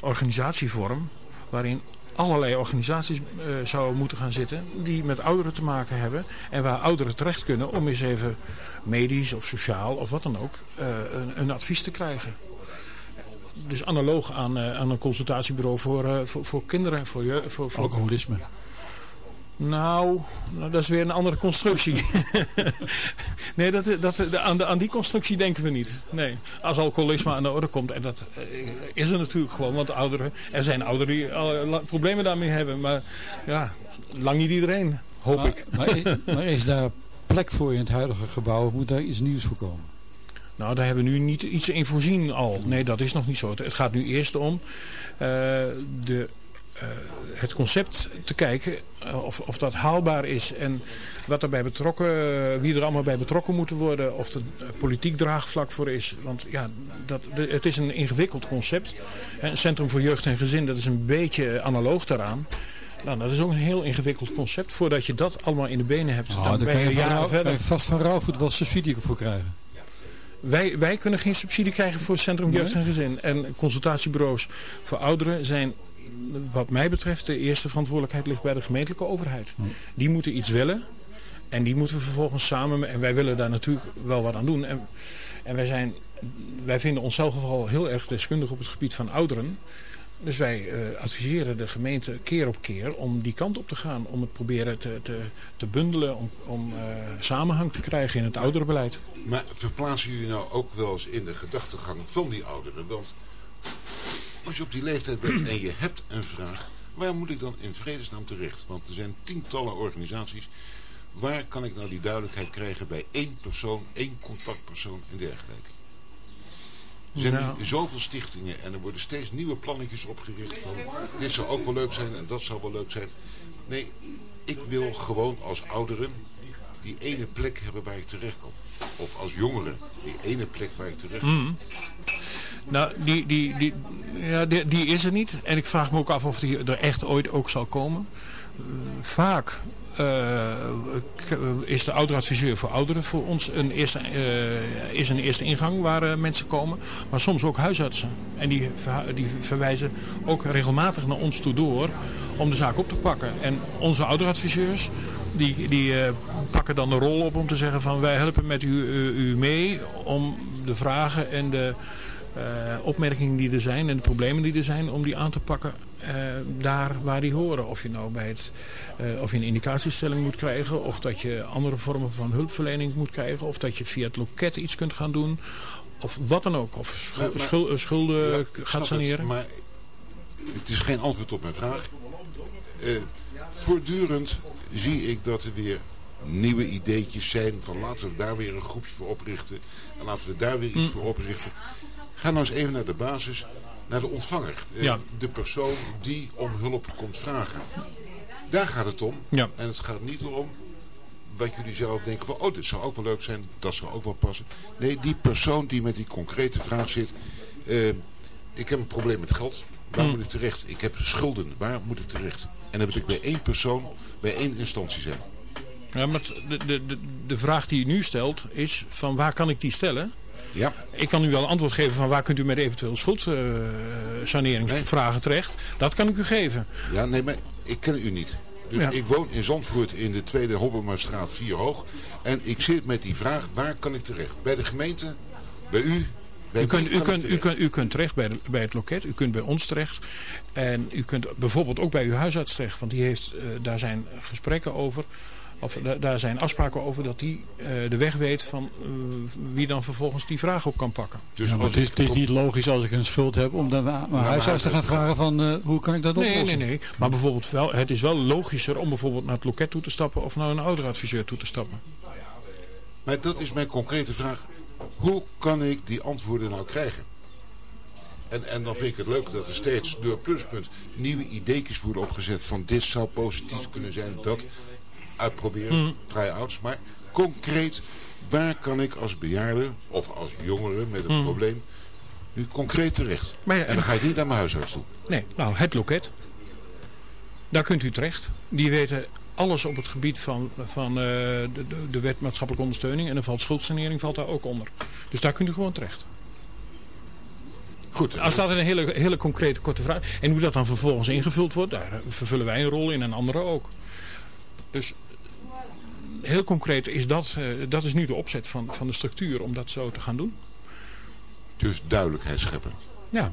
organisatievorm. Waarin allerlei organisaties eh, zouden moeten gaan zitten die met ouderen te maken hebben. En waar ouderen terecht kunnen om eens even medisch of sociaal of wat dan ook eh, een, een advies te krijgen. Dus analoog aan, eh, aan een consultatiebureau voor, voor, voor kinderen. Voor, je, voor, voor... Alcoholisme. Nou, nou, dat is weer een andere constructie. nee, dat, dat, aan, de, aan die constructie denken we niet. Nee, als alcoholisme aan de orde komt, en dat eh, is er natuurlijk gewoon, want ouderen, er zijn ouderen die eh, problemen daarmee hebben. Maar ja, lang niet iedereen, hoop maar, ik. Maar, maar is daar plek voor in het huidige gebouw? Moet daar iets nieuws voor komen? Nou, daar hebben we nu niet iets in voorzien al. Nee, dat is nog niet zo. Het- gaat nu eerst om eh, de, het concept te kijken eh, of, of dat haalbaar is. En wat erbij betrokken, eh, wie er allemaal bij betrokken moeten worden. Of er eh, politiek draagvlak voor is. Want ja, dat, het is een ingewikkeld concept. Een centrum voor jeugd en gezin, dat is een beetje analoog daaraan. Nou, dat is ook een heel ingewikkeld concept. Voordat je dat allemaal in de benen hebt, Nou, dan daar ben je van jaren Rauw- verder. kan je vast van Rauwvoet wel subsidie voor krijgen. Wij, wij kunnen geen subsidie krijgen voor het Centrum Jeugd en Gezin. En consultatiebureaus voor ouderen zijn, wat mij betreft, de eerste verantwoordelijkheid ligt bij de gemeentelijke overheid. Die moeten iets willen. En die moeten we vervolgens samen, en wij willen daar natuurlijk wel wat aan doen. En, en wij, zijn, wij vinden onszelf vooral heel erg deskundig op het gebied van ouderen. Dus wij eh, adviseren de gemeente keer op keer om die kant op te gaan. Om het proberen te, te, te bundelen, om, om eh, samenhang te krijgen in het ouderenbeleid. Maar verplaatsen jullie nou ook wel eens in de gedachtegang van die ouderen? Want als je op die leeftijd bent en je hebt een vraag, waar moet ik dan in vredesnaam terecht? Want er zijn tientallen organisaties. Waar kan ik nou die duidelijkheid krijgen bij één persoon, één contactpersoon en dergelijke? Er zijn Nou. nu zoveel stichtingen en er worden steeds nieuwe plannetjes opgericht van dit zou ook wel leuk zijn en dat zou wel leuk zijn. Nee, ik wil gewoon als ouderen die ene plek hebben waar ik terecht kan. Of als jongeren die ene plek waar ik terecht kan. Mm. Nou, die, die, die, ja, die, is er niet. En ik vraag me ook af of die er echt ooit ook zal komen. Eh, vaak is de ouderadviseur voor ouderen voor ons een eerste, eh, is een eerste ingang waar eh, mensen komen. Maar soms ook huisartsen. En die, die verwijzen ook regelmatig naar ons toe door om de zaak op te pakken. En onze ouderadviseurs die, die eh, pakken dan de rol op om te zeggen van wij helpen met u, u, mee om de vragen en de eh, opmerkingen die er zijn en de problemen die er zijn om die aan te pakken eh, daar waar die horen. Of je nou bij het, eh, of je een indicatiestelling moet krijgen of dat je andere vormen van hulpverlening moet krijgen of dat je via het loket iets kunt gaan doen of wat dan ook. Of schul- Maar- maar- schul- eh, schulden Ja, gaat snap het, saneren. maar het is geen antwoord op mijn vraag. Voortdurend zie ik dat er weer nieuwe ideetjes zijn van laten we daar weer een groepje voor oprichten. En laten we daar weer iets Hm. voor oprichten. Ga nou eens even naar de basis, naar de ontvanger. Eh, Ja. De persoon die om hulp komt vragen. Daar gaat het om. Ja. En het gaat niet erom wat jullie zelf denken van, oh dit zou ook wel leuk zijn, dat zou ook wel passen. Nee, die persoon die met die concrete vraag zit, eh, ik heb een probleem met geld, waar Hmm. moet ik terecht? Ik heb schulden, waar moet ik terecht? En dan wil ik bij één persoon, bij één instantie zijn. Ja, maar de, de, de vraag die je nu stelt is van waar kan ik die stellen? Ja. Ik kan u wel antwoord geven van waar kunt u met eventueel schuldsaneringsvragen terecht. Dat kan ik u geven. Ja, nee, maar ik ken u niet. Dus Ja. ik woon in Zandvoort in de tweede Hobbemarstraat 4 hoog. En ik zit met die vraag, waar kan ik terecht? Bij de gemeente? Bij u? Bij U kunt, u, kunt, u, terecht? kunt, u kunt terecht bij, de- bij het loket, u kunt bij ons terecht. En u kunt bijvoorbeeld ook bij uw huisarts terecht. Want die heeft, eh, daar zijn gesprekken over. Of da- daar zijn afspraken over dat die eh, de weg weet van eh, wie dan vervolgens die vraag op kan pakken. Dus Ja, het, is, het is niet logisch als ik een schuld heb om dan aan mijn huisarts te gaan vragen van eh, hoe kan ik dat Nee, oplossen? nee, nee. Maar bijvoorbeeld wel, het is wel logischer om bijvoorbeeld naar het loket toe te stappen of naar een ouderadviseur toe te stappen. Maar dat is mijn concrete vraag. Hoe kan ik die antwoorden nou krijgen? En, en dan vind ik het leuk dat er steeds door Pluspunt nieuwe ideetjes worden opgezet van dit zou positief kunnen zijn, dat uitproberen, Hmm. try-outs. Maar concreet, waar kan ik als bejaarde of als jongere met een Hmm. probleem nu concreet terecht? Ja, en dan ga ik niet naar mijn huisarts toe. Nee, nou, het loket. Daar kunt u terecht. Die weten alles op het gebied van, van eh, de, de, wet maatschappelijke ondersteuning. En dan valt schuldsanering valt daar ook onder. Dus daar kunt u gewoon terecht. Goed. Als dat een hele, hele concrete korte vraag. En hoe dat dan vervolgens ingevuld wordt, daar vervullen wij een rol in en anderen ook. Dus heel concreet is dat, eh, dat is nu de opzet van, van de structuur om dat zo te gaan doen. Dus duidelijkheid scheppen. Ja.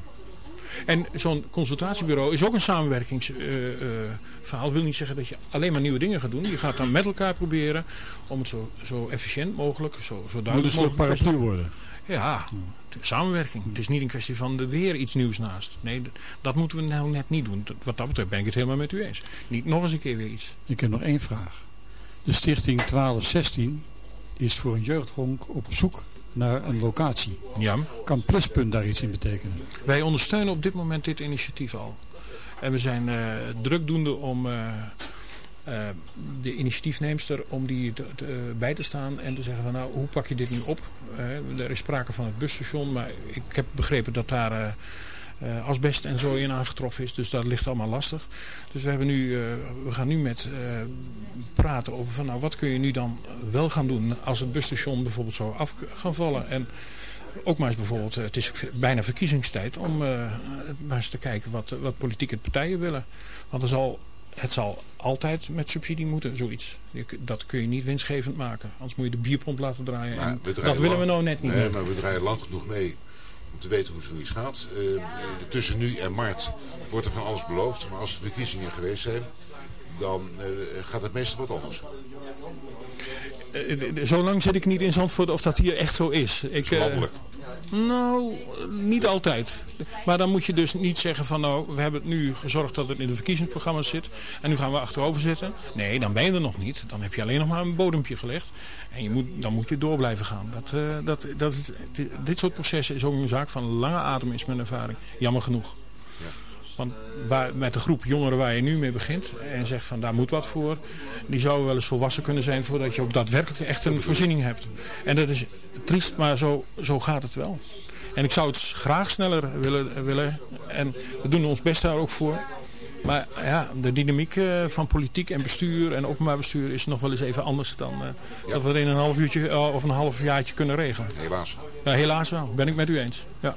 En zo'n consultatiebureau is ook een samenwerkingsverhaal. Dat wil niet zeggen dat je alleen maar nieuwe dingen gaat doen. Je gaat dan met elkaar proberen om het zo, zo efficiënt mogelijk, zo, zo Moet een duidelijk soort mogelijk te paraplu worden. Ja, het samenwerking. Het is niet een kwestie van er weer iets nieuws naast. Nee, dat moeten we nou net niet doen. Wat dat betreft ben ik het helemaal met u eens. Niet nog eens een keer weer iets. Ik heb nog één vraag. De stichting 1216 is voor een jeugdhonk op zoek naar een locatie. Ja. Kan Pluspunt daar iets in betekenen? Wij ondersteunen op dit moment dit initiatief al. En we zijn eh, drukdoende om eh, eh, de initiatiefneemster om die te- te- bij te staan en te zeggen van nou hoe pak je dit nu op? Er is sprake van het busstation, maar ik heb begrepen dat daar eh, asbest en zo in aangetroffen is. Dus dat ligt allemaal lastig. Dus we, hebben nu, eh, we gaan nu met eh, praten over van nou wat kun je nu dan wel gaan doen als het busstation bijvoorbeeld zo af gaan vallen. En ook maar eens bijvoorbeeld, het is bijna verkiezingstijd om maar eens te kijken wat, wat politieke partijen willen. Want er zal, het zal altijd met subsidie moeten, zoiets. Dat kun je niet winstgevend maken. Anders moet je de bierpomp laten draaien. Dat willen we nou net niet. Nee, maar we draaien lang genoeg mee om te weten hoe zoiets gaat. Eh, eh, tussen nu en maart wordt er van alles beloofd. Maar als er verkiezingen geweest zijn, dan eh, gaat het meestal wat anders. Zolang zit ik niet in Zandvoort of dat hier echt zo is. Ik, eh, landelijk. Nou, niet altijd. Maar dan moet je dus niet zeggen van nou, we hebben het nu gezorgd dat het in de verkiezingsprogramma's zit. En nu gaan we achterover zitten. Nee, dan ben je er nog niet. Dan heb je alleen nog maar een bodempje gelegd. En je moet, dan moet je door blijven gaan. Dat, eh, dat, dat dit soort processen is ook een zaak van lange adem is mijn ervaring. Jammer genoeg. Want waar, met de groep jongeren waar je nu mee begint en zegt van daar moet wat voor, die zouden wel eens volwassen kunnen zijn voordat je ook daadwerkelijk echt een voorziening hebt. En dat is triest, maar zo, zo gaat het wel. En ik zou het graag sneller willen, willen en we doen ons best daar ook voor. Maar ja, de dynamiek eh, van politiek en bestuur en openbaar bestuur is nog wel eens even anders dan eh, dat we het in een half uurtje eh, of een half jaartje kunnen regelen. Helaas. Ja, helaas wel, ben ik met u eens. Ja.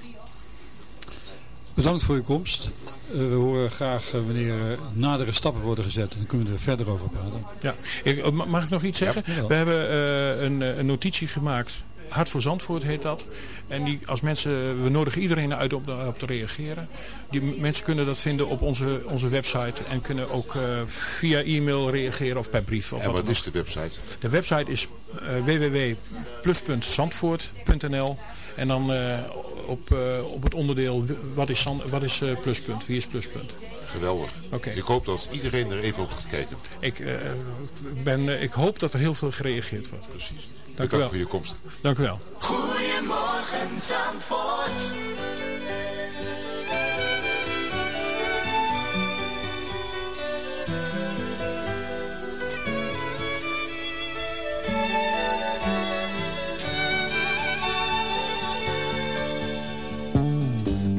Bedankt voor uw komst. Eh, we horen graag eh, wanneer er nadere stappen worden gezet. Dan kunnen we er verder over praten. Ja, ik, eh, mag ik nog iets zeggen? Ja. We hebben eh, een, eh, een notitie gemaakt. Hart voor Zandvoort heet dat. En die, als mensen, we nodigen iedereen uit om daarop te reageren. Die mensen kunnen dat vinden op onze, onze website. En kunnen ook eh, via e-mail reageren of per brief. Of En wat is de website? de website is uh, www.plus.zandvoort.nl en dan uh, op, uh, op het onderdeel wat is, wat is uh, pluspunt, wie is pluspunt. Geweldig. Okay. Ik hoop dat iedereen er even op gaat kijken. Ik, uh, ben, ik hoop dat er heel veel gereageerd wordt. Precies. Dank Bedankt u wel. voor je komst. Dank u wel. Goedemorgen Zandvoort.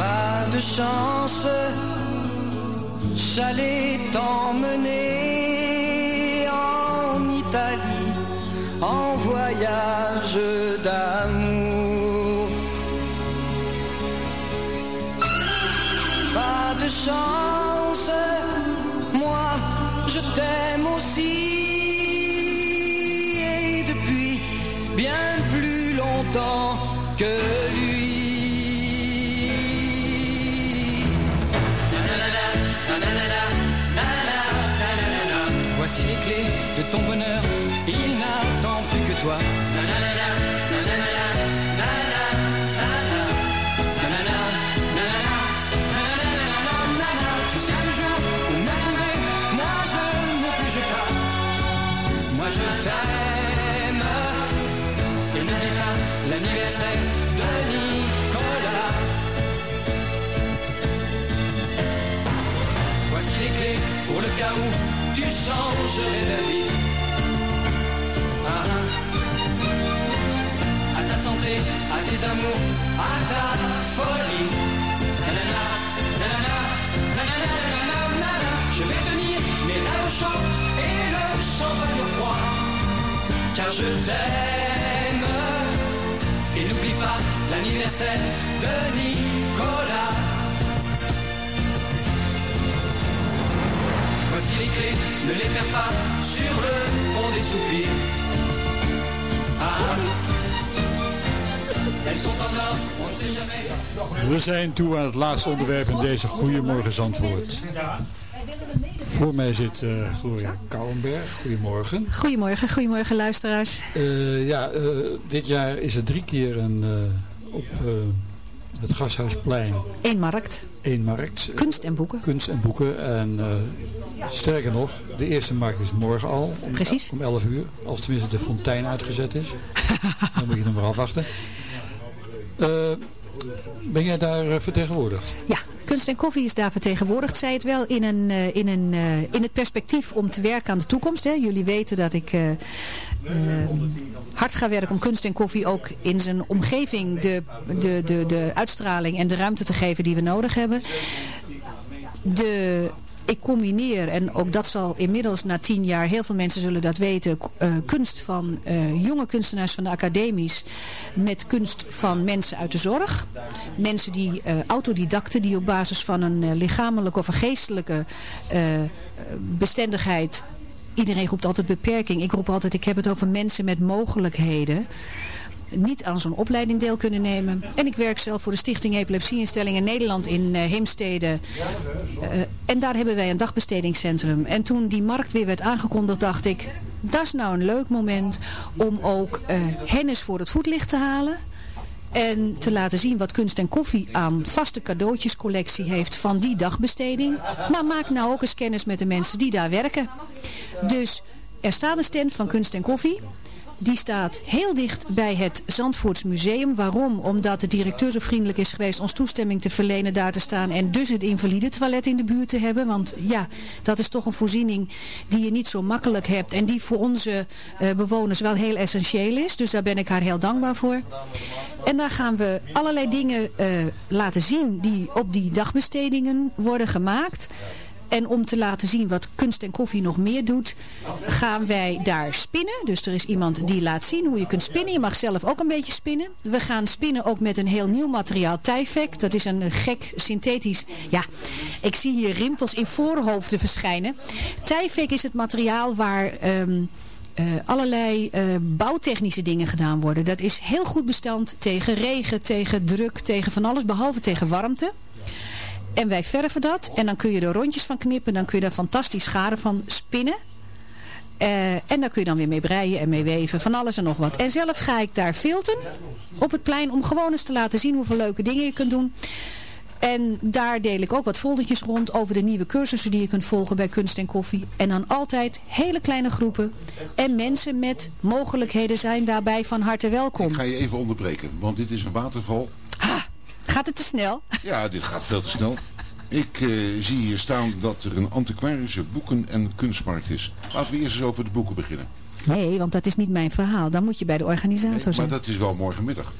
Pas de chance, j'allais t'emmener en Italie en voyage d'amour. Pas de chance, l'anniversaire de Nicolas. Voici les clés pour le cas où tu changerais d'avis. Ah, ah. À ta santé, à tes amours, à ta folie. Je vais tenir mes rêves au chaud et le champagne froid. Car je t'aime. L'anniversaire de Nicolas. Voici les clés, ne les perds pas sur le pont des soupirs. Ah, elles sont en or, on ne sait jamais. We zijn toe aan het laatste onderwerp in deze Goedemorgen Zandvoort. Voor mij zit eh, Gloria Kouwenberg. Goedemorgen. Goedemorgen, goedemorgen luisteraars. Eh, ja, eh, dit jaar is er drie keer een, eh, op eh, het Gashuisplein Eén markt. één markt. Kunst en boeken. Kunst en boeken. En eh, sterker nog, de eerste markt is morgen al. Om, Precies. Om 11 uur. Als tenminste de fontein uitgezet is. Dan moet je nog maar afwachten. Eh, ben jij daar vertegenwoordigd? Ja, kunst en koffie is daar vertegenwoordigd. Zij het wel in, een, in, een, in het perspectief om te werken aan de toekomst. Hè. Jullie weten dat ik hard ga werken om kunst en koffie ook in zijn omgeving de, de, de, de uitstraling en de ruimte te geven die we nodig hebben. De ik combineer, en ook dat zal inmiddels na tien jaar, heel veel mensen zullen dat weten, eh, kunst van eh, jonge kunstenaars van de academies met kunst van mensen uit de zorg. Mensen die eh, autodidacten, die op basis van een lichamelijke of een geestelijke bestendigheid Iedereen roept altijd beperking. Ik roep altijd, ik heb het over mensen met mogelijkheden niet aan zo'n opleiding deel kunnen nemen. En ik werk zelf voor de Stichting Epilepsieinstelling in Nederland in uh, Heemstede. Uh, en daar hebben wij een dagbestedingscentrum. En toen die markt weer werd aangekondigd, dacht ik... dat is nou een leuk moment om ook uh, hennis voor het voetlicht te halen. En te laten zien wat kunst en koffie aan vaste cadeautjescollectie heeft van die dagbesteding. Maar maak nou ook eens kennis met de mensen die daar werken. Dus er staat een stand van kunst en koffie. Die staat heel dicht bij het Zandvoorts Museum. Waarom? Omdat de directeur zo vriendelijk is geweest ons toestemming te verlenen daar te staan. En dus het invalide toilet in de buurt te hebben. Want ja, dat is toch een voorziening die je niet zo makkelijk hebt. En die voor onze uh, bewoners wel heel essentieel is. Dus daar ben ik haar heel dankbaar voor. En daar gaan we allerlei dingen uh, laten zien die op die dagbestedingen worden gemaakt. En om te laten zien wat kunst en koffie nog meer doet, gaan wij daar spinnen. Dus er is iemand die laat zien hoe je kunt spinnen. Je mag zelf ook een beetje spinnen. We gaan spinnen ook met een heel nieuw materiaal, Tyvek. Dat is een gek synthetisch... Ja, ik zie hier rimpels in voorhoofden verschijnen. Tyvek is het materiaal waar... Um, uh, allerlei uh, bouwtechnische dingen gedaan worden. Dat is heel goed bestand tegen regen, tegen druk, tegen van alles behalve tegen warmte. En wij verven dat. En dan kun je er rondjes van knippen. Dan kun je daar fantastisch scharen van spinnen. Uh, en daar kun je dan weer mee breien en mee weven. Van alles en nog wat. En zelf ga ik daar filten op het plein. Om gewoon eens te laten zien hoeveel leuke dingen je kunt doen. En daar deel ik ook wat foldertjes rond over de nieuwe cursussen die je kunt volgen bij Kunst en Koffie. En dan altijd hele kleine groepen. En mensen met mogelijkheden zijn daarbij van harte welkom. Ik ga je even onderbreken, want dit is een waterval. Gaat het te snel? Ja, dit gaat veel te snel. Ik uh, zie hier staan dat er een antiquarische boeken- en kunstmarkt is. Laten we eerst eens over de boeken beginnen. Nee, want dat is niet mijn verhaal. Dan moet je bij de organisator nee, zijn. Maar dat is wel morgenmiddag.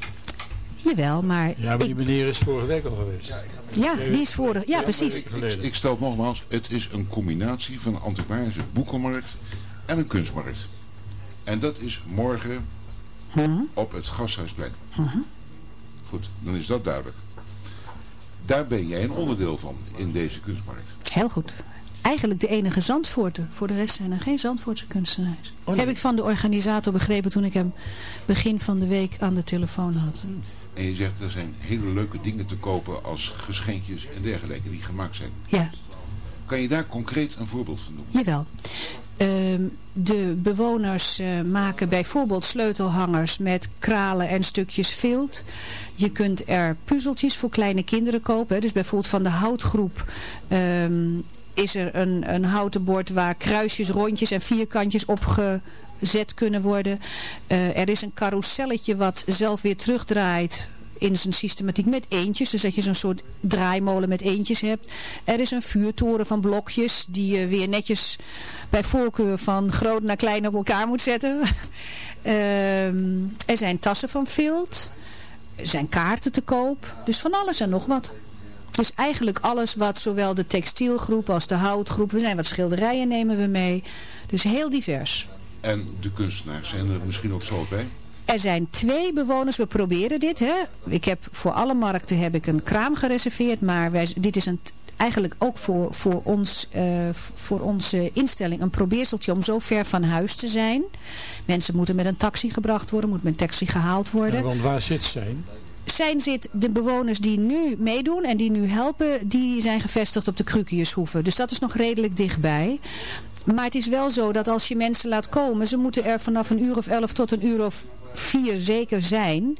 Jawel, maar... Ja, maar die ik... meneer is vorige week al geweest. Ja, die is vorige... Ja, precies. Ik, ik stel het nogmaals, het is een combinatie van een antiquarische boekenmarkt en een kunstmarkt. En dat is morgen huh? op het Gasthuisplein. Uh-huh. Goed, dan is dat duidelijk. Daar ben jij een onderdeel van in deze kunstmarkt. Heel goed. Eigenlijk de enige Zandvoorter. Voor de rest zijn er geen Zandvoortse kunstenaars. Oh, nee. Heb ik van de organisator begrepen toen ik hem begin van de week aan de telefoon had. En je zegt er zijn hele leuke dingen te kopen als geschenkjes en dergelijke die gemaakt zijn. Ja. Kan je daar concreet een voorbeeld van doen? Jawel. Uh, de bewoners uh, maken bijvoorbeeld sleutelhangers met kralen en stukjes vilt. Je kunt er puzzeltjes voor kleine kinderen kopen. Dus bijvoorbeeld van de houtgroep um, is er een, een houten bord waar kruisjes, rondjes en vierkantjes opgezet kunnen worden. Uh, er is een carouselletje wat zelf weer terugdraait in zijn systematiek met eentjes. Dus dat je zo'n soort draaimolen met eentjes hebt. Er is een vuurtoren van blokjes die je weer netjes bij voorkeur van groot naar klein op elkaar moet zetten. um, er zijn tassen van vilt. Er zijn kaarten te koop. Dus van alles en nog wat. Dus eigenlijk alles wat zowel de textielgroep als de houtgroep. We zijn wat schilderijen nemen we mee. Dus heel divers. En de kunstenaars zijn er misschien ook zo bij? Er zijn twee bewoners, we proberen dit. Hè. Ik heb voor alle markten heb ik een kraam gereserveerd. Maar wij, dit is een, eigenlijk ook voor, voor, ons, uh, voor onze instelling een probeerseltje om zo ver van huis te zijn. Mensen moeten met een taxi gebracht worden, moeten met een taxi gehaald worden. Ja, want waar zit zijn? zijn zit de bewoners die nu meedoen en die nu helpen, die zijn gevestigd op de Krukiushoeven. Dus dat is nog redelijk dichtbij. Maar het is wel zo dat als je mensen laat komen, ze moeten er vanaf een uur of elf tot een uur of vier zeker zijn.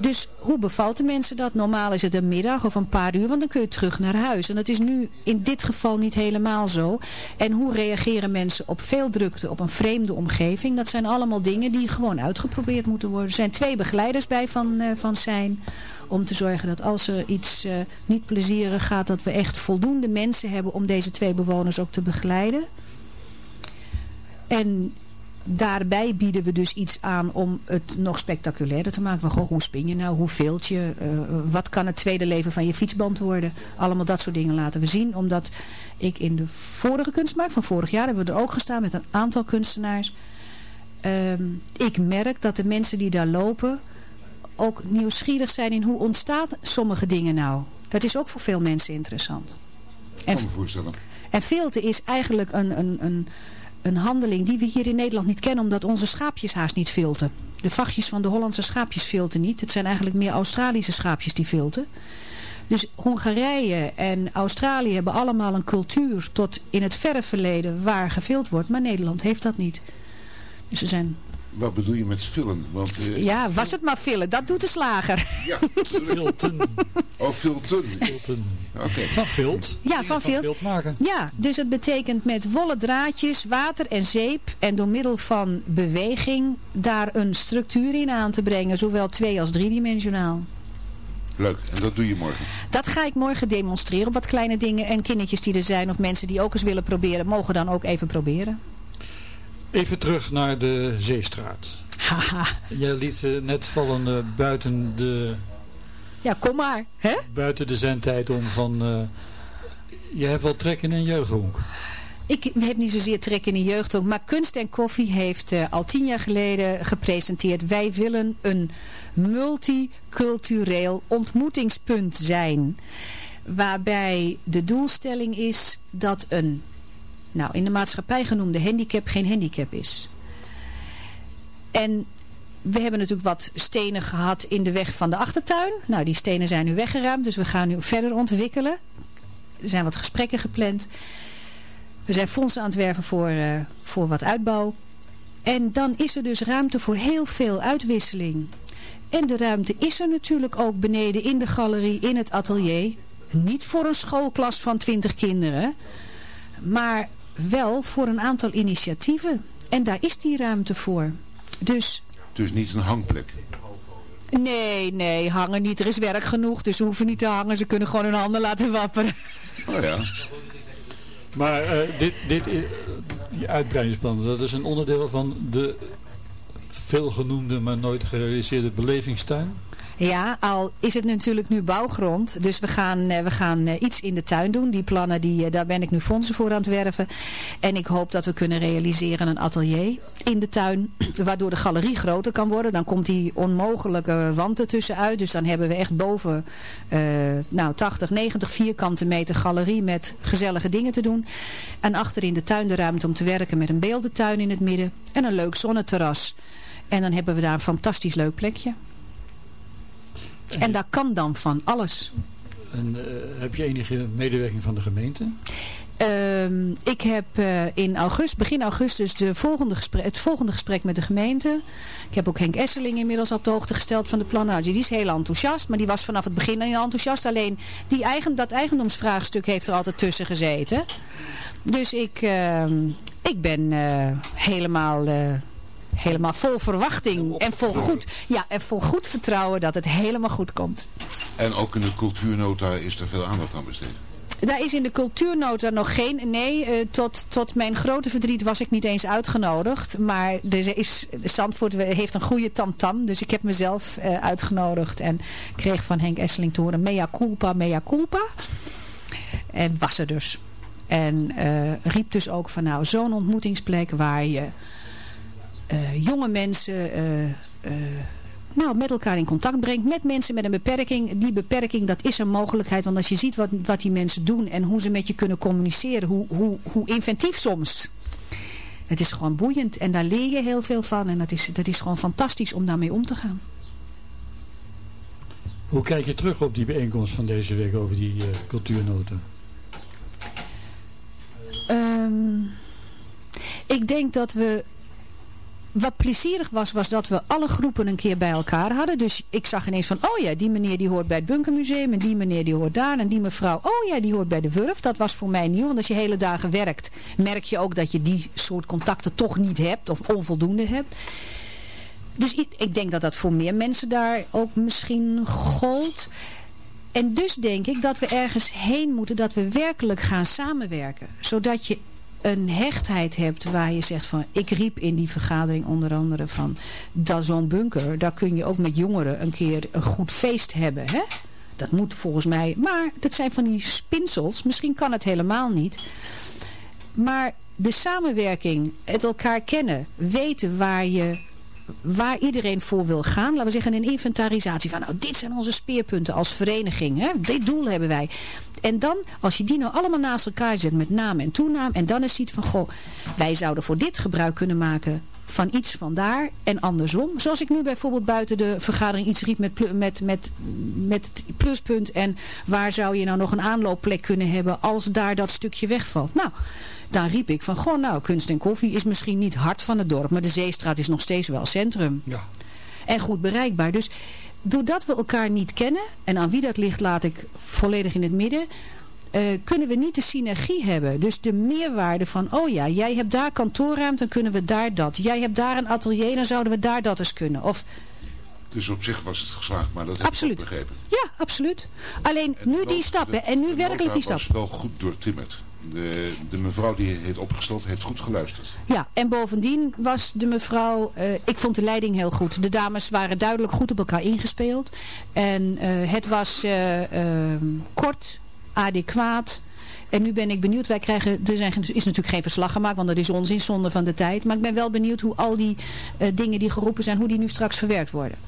Dus hoe bevalt de mensen dat? Normaal is het een middag of een paar uur, want dan kun je terug naar huis. En dat is nu in dit geval niet helemaal zo. En hoe reageren mensen op veel drukte, op een vreemde omgeving? Dat zijn allemaal dingen die gewoon uitgeprobeerd moeten worden. Er zijn twee begeleiders bij van, uh, van zijn om te zorgen dat als er iets uh, niet plezierig gaat, dat we echt voldoende mensen hebben om deze twee bewoners ook te begeleiden. En daarbij bieden we dus iets aan om het nog spectaculairder te maken. Van, goh, hoe spin je nou? Hoe veelt je? Uh, wat kan het tweede leven van je fietsband worden? Allemaal dat soort dingen laten we zien. Omdat ik in de vorige kunstmarkt van vorig jaar hebben we er ook gestaan met een aantal kunstenaars. Uh, ik merk dat de mensen die daar lopen ook nieuwsgierig zijn in hoe ontstaan sommige dingen nou. Dat is ook voor veel mensen interessant. En, kan me voorstellen. En veelte is eigenlijk een... een, een een handeling die we hier in Nederland niet kennen... omdat onze schaapjes haast niet filten. De vachtjes van de Hollandse schaapjes filten niet. Het zijn eigenlijk meer Australische schaapjes die filten. Dus Hongarije en Australië hebben allemaal een cultuur... tot in het verre verleden waar gevild wordt. Maar Nederland heeft dat niet. Dus er zijn Wat bedoel je met vullen? Want, eh, Ja, was het maar villen. Dat doet de slager. Ja, Filten. Oh, filten. Van vilt. Ja, van vilt. vilt maken. Ja, dus het betekent met wollen draadjes, water en zeep en door middel van beweging daar een structuur in aan te brengen. Zowel twee- als driedimensionaal. Leuk. En dat doe je morgen. Dat ga ik morgen demonstreren. op Wat kleine dingen en kindertjes die er zijn of mensen die ook eens willen proberen, mogen dan ook even proberen. Even terug naar de Zeestraat. Haha. Jij liet net vallen eh, buiten, de, Ja, kom maar. Hè? buiten de zendtijd om van... eh, je hebt wel trek in een jeugdhonk. Ik heb niet zozeer trek in de jeugd ook, maar Kunst en Koffie heeft eh, al tien jaar geleden gepresenteerd. Wij willen een multicultureel ontmoetingspunt zijn. Waarbij de doelstelling is dat een, nou in de maatschappij genoemde handicap geen handicap is. En we hebben natuurlijk wat stenen gehad in de weg van de achtertuin. Nou, die stenen zijn nu weggeruimd, dus we gaan nu verder ontwikkelen. Er zijn wat gesprekken gepland. We zijn fondsen aan het werven voor, eh, voor wat uitbouw. En dan is er dus ruimte voor heel veel uitwisseling. En de ruimte is er natuurlijk ook beneden in de galerie, in het atelier. Niet voor een schoolklas van 20 kinderen. Maar wel voor een aantal initiatieven. En daar is die ruimte voor. Dus Dus niet een hangplek. nee, nee, hangen niet. Er is werk genoeg, dus ze hoeven niet te hangen. Ze kunnen gewoon hun handen laten wapperen. Oh ja. Maar eh, dit, dit, is- die uitbreidingsplannen, dat is een onderdeel van de veelgenoemde, maar nooit gerealiseerde belevingstuin. Ja, al is het natuurlijk nu bouwgrond. Dus we gaan, eh, we gaan eh, iets in de tuin doen. Die plannen, die, eh, daar ben ik nu fondsen voor aan het werven. En ik hoop dat we kunnen realiseren een atelier in de tuin. Waardoor de galerie groter kan worden. Dan komt die onmogelijke wand ertussen uit. Dus dan hebben we echt boven nou, 80, 90 vierkante meter galerie met gezellige dingen te doen. En achter in de tuin de ruimte om te werken met een beeldentuin in het midden. En een leuk zonneterras. En dan hebben we daar een fantastisch leuk plekje. En daar kan dan van alles. En eh, heb je enige medewerking van de gemeente? Ehm, ik heb eh, in augustus, begin augustus de volgende gesprek, het volgende gesprek met de gemeente. Ik heb ook Henk Esseling inmiddels op de hoogte gesteld van de plannen. Nou, die is heel enthousiast, maar die was vanaf het begin heel enthousiast. Alleen die eigen, dat eigendomsvraagstuk heeft er altijd tussen gezeten. Dus ik, ehm, ik ben eh, helemaal... Helemaal vol verwachting en vol, goed, ja, en vol goed vertrouwen dat het helemaal goed komt. En ook in de cultuurnota is er veel aandacht aan besteed. Daar is in de cultuurnota nog geen... Nee, eh, tot, tot mijn grote verdriet was ik niet eens uitgenodigd. Maar er is, Zandvoort heeft een goede tamtam. Dus ik heb mezelf eh, uitgenodigd. En kreeg van Henk Esseling te horen... Mea culpa, mea culpa. En was er dus. En eh, riep dus ook van nou, zo'n ontmoetingsplek waar je jonge mensen... eh, eh, nou, met elkaar in contact brengt. Met mensen met een beperking. Die beperking, dat is een mogelijkheid. Want als je ziet wat, wat die mensen doen en hoe ze met je kunnen communiceren. Hoe, hoe, hoe inventief soms. Het is gewoon boeiend. En daar leer je heel veel van. En dat is, dat is gewoon fantastisch om daarmee om te gaan. Hoe kijk je terug op die bijeenkomst van deze week over die eh, cultuurnota? Ehm, ik denk dat we... Wat plezierig was, was dat we alle groepen een keer bij elkaar hadden. Dus ik zag ineens van, oh ja, die meneer die hoort bij het Bunkermuseum. En die meneer die hoort daar. En die mevrouw, oh ja, die hoort bij de Wurf. Dat was voor mij nieuw. Want als je hele dagen werkt, merk je ook dat je die soort contacten toch niet hebt. Of onvoldoende hebt. Dus ik, ik denk dat dat voor meer mensen daar ook misschien gold. En dus denk ik dat we ergens heen moeten dat we werkelijk gaan samenwerken. Zodat je een hechtheid hebt waar je zegt van... Ik riep in die vergadering onder andere van... Dat zo'n bunker, daar kun je ook met jongeren een keer een goed feest hebben. Hè? Dat moet volgens mij... Maar dat zijn van die spinsels. Misschien kan het helemaal niet. Maar de samenwerking, het elkaar kennen, weten waar je waar iedereen voor wil gaan. Laten we zeggen een inventarisatie van nou dit zijn onze speerpunten als vereniging. Hè? Dit doel hebben wij. En dan als je die nou allemaal naast elkaar zet met naam en toenaam. En dan eens ziet van goh wij zouden voor dit gebruik kunnen maken van iets van daar en andersom. Zoals ik nu bijvoorbeeld buiten de vergadering iets riep met, met, met, met het pluspunt. En waar zou je nou nog een aanloopplek kunnen hebben als daar dat stukje wegvalt. Nou, Dan riep ik van, goh nou, kunst en koffie is misschien niet hart van het dorp. Maar de Zeestraat is nog steeds wel centrum. Ja. En goed bereikbaar. Dus doordat we elkaar niet kennen, en aan wie dat ligt laat ik volledig in het midden... Uh, kunnen we niet de synergie hebben. Dus de meerwaarde van, oh ja, jij hebt daar kantoorruimte, dan kunnen we daar dat. Jij hebt daar een atelier, dan zouden we daar dat eens kunnen. Of dus op zich was het geslaagd, maar dat heb absoluut. ik ook begrepen. Ja, absoluut. Alleen En nu die stappen en nu werkelijk die nota stap. was wel goed doortimmerd. De, de mevrouw die heeft opgesteld heeft goed geluisterd. Ja, en bovendien was de mevrouw, eh, ik vond de leiding heel goed. De dames waren duidelijk goed op elkaar ingespeeld. En eh, het was eh, eh, kort, adequaat. En nu ben ik benieuwd, wij krijgen, er zijn, is natuurlijk geen verslag gemaakt, want dat is onzin, zonde van de tijd. Maar ik ben wel benieuwd hoe al die dingen die geroepen zijn, hoe die nu straks verwerkt worden.